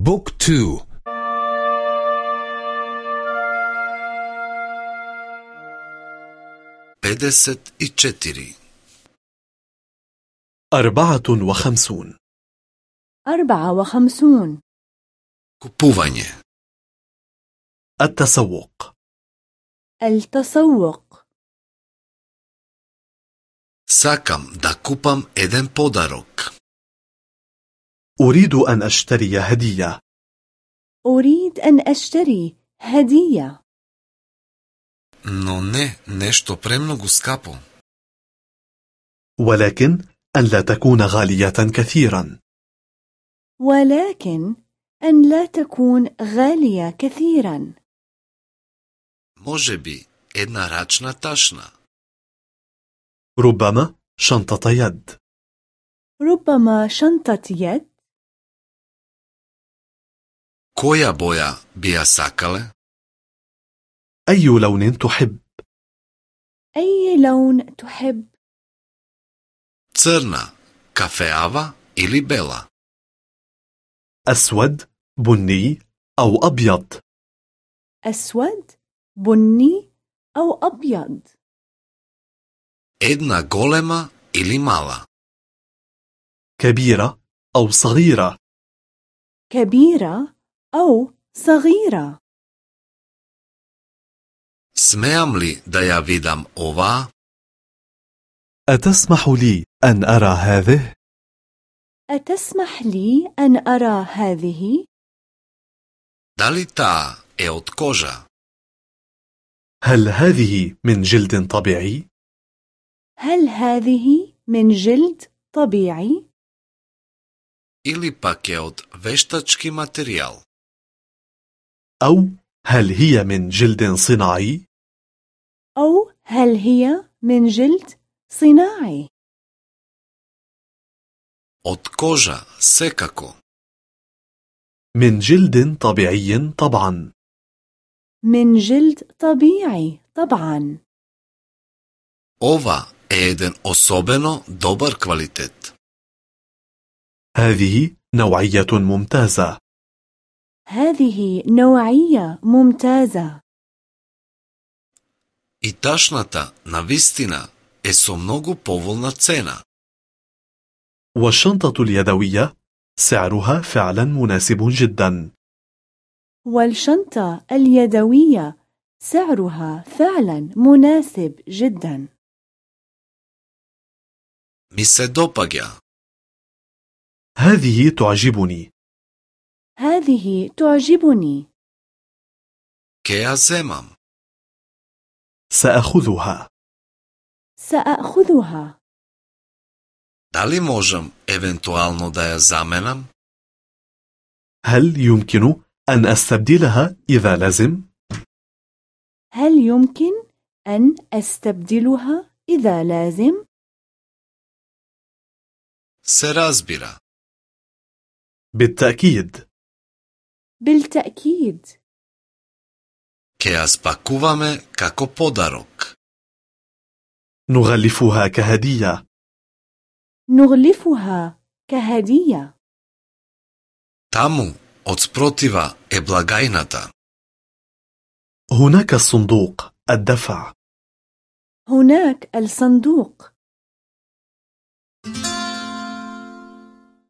بوك تو بدست اتشتري أربعة وخمسون أربعة وخمسون كوبوفاني التسوق التسوق Сакам да купам еден подарок. أريد أن أشتري هدية أريد أن أشتري هدية Но не нешто премногу скапо. ولكن أن لا تكون غالية كثيرا ولكن أن لا تكون غالية كثيرا Може би една рачна ташна. ربما شنطة يد ربما شنطة يد Која боја би ја сакале? أي لون تحب أي لون تحب Црна, кафеава или бела? أسود بني أو أبيض أسود بني أو أبيض Една голема или мала? كبيرة أو صغيرة كبيرة أو صغيرة سمعم لي دا يا فيدام أوفا؟ أتسمح لي أن أرى هذه؟ أتسمح لي أن أرى هذه؟ دالي تا إيوت كوجا؟ هل هذه من جلد طبيعي؟ هل هذه من جلد طبيعي؟ إلي pak je فيشتاتشكي veštački. أو هل هي من جلد صناعي؟ أو هل هي من جلد صناعي؟ Od koža, sekako. من جلد طبيعي طبعا. من جلد طبيعي طبعا. Ova je jedan osobeno dobar kvalitet. هذه نوعية ممتازة. هذه نوعية ممتازة И ташната, на вистина, е со многу поволна цена. والشنطة اليدوية سعرها فعلا مناسب جدا والشنطة اليدوية سعرها فعلا مناسب جدا Ми се допаѓа. هذه تعجبني هذه تعجبني. كيازمم. سأخذها. سأخذها. دالي موجم إيفنتوالنو دايا da هل يمكن أن أستبدلها إذا لازم؟ هل يمكن أن أستبدلها إذا لازم؟ سرازبرا بالتأكيد بالتأكيد Ке ја спакуваме како подарок. نغلفها كهدية نغلفها كهدية Таму, од спротива, е благајната. هناك الصندوق الدفع هناك الصندوق